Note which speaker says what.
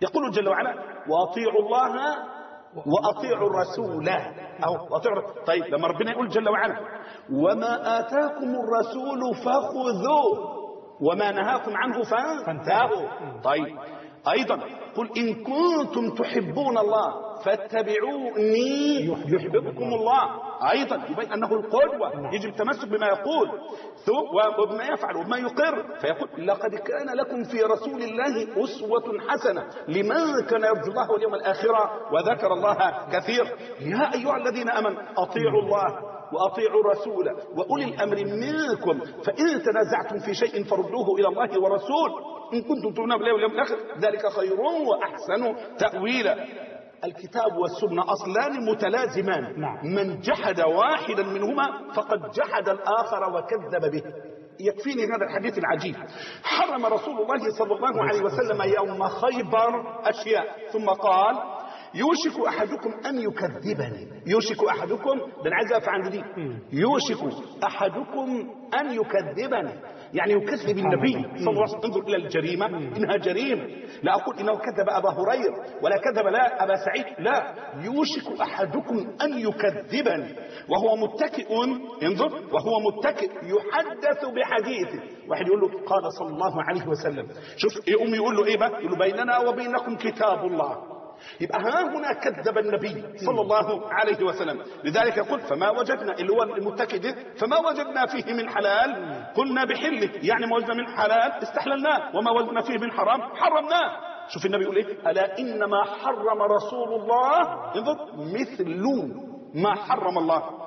Speaker 1: يقول جل وعلا وأطيعوا الله وأطيعوا الرسول. أو وأطيعوا طيب لما ربنا يقول جل وعلا وما آتاكم الرسول فخذوه وما نهاكم عنه فانتهوا. طيب أيضا. قل إن كنتم تحبون الله فاتبعوني يحببكم الله. أيضا. يبين أنه القدوة. يجب التمسك بما يقول. وبما يفعل وبما يقر. فيقول لقد كان لكم في رسول الله أسوة حسنة لمن كان يرجو الله واليوم الآخرة وذكر الله كثير. يا أيها الذين آمنوا أطيعوا الله. وأطيعوا الرسول وأولي الأمر منكم. فإن تنازعتم في شيء فردوه إلى الله ورسول. إن كنتم تؤمنون بالله واليوم الآخر ذلك خير وأحسن تأويلا. الكتاب والسنة أصلان متلازمان.
Speaker 2: نعم.
Speaker 1: من جحد واحدا منهما فقد جحد الآخر وكذب به. يكفيني هذا الحديث العجيب. حرم رسول الله صلى الله عليه وسلم يوم خيبر أشياء. ثم قال يوشك أحدكم أن يكذبني. يوشك أحدكم ده أنا عايز أقف عند دي. يوشك أحدكم أن يكذبني. يعني يكذب النبي صلى الله عليه وسلم. انظر إلى الجريمة. إنها جريمة. لا أقول إنه كذب أبا هريرة ولا كذب لا أبا سعيد. لا. يوشك أحدكم أن يكذبني. وهو متكئ. انظر. وهو متكئ. يحدث بحديثه. واحد يقول له قال صلى الله عليه وسلم. شوف يقوم يقول له إيه بقى؟ يقول له بيننا وبينكم كتاب الله. يبقى ها هنا كذب النبي صلى الله عليه وسلم. لذلك يقول فما وجدنا اللي هو المتكئ ده فما وجدنا فيه من حلال. قلنا بحله يعني ما وجدنا من حلال استحللناه وما وجدنا فيه من حرام حرمناه. شوف النبي يقول إيه؟ ألا إنما حرم رسول الله؟ انظر مثل ما حرم الله.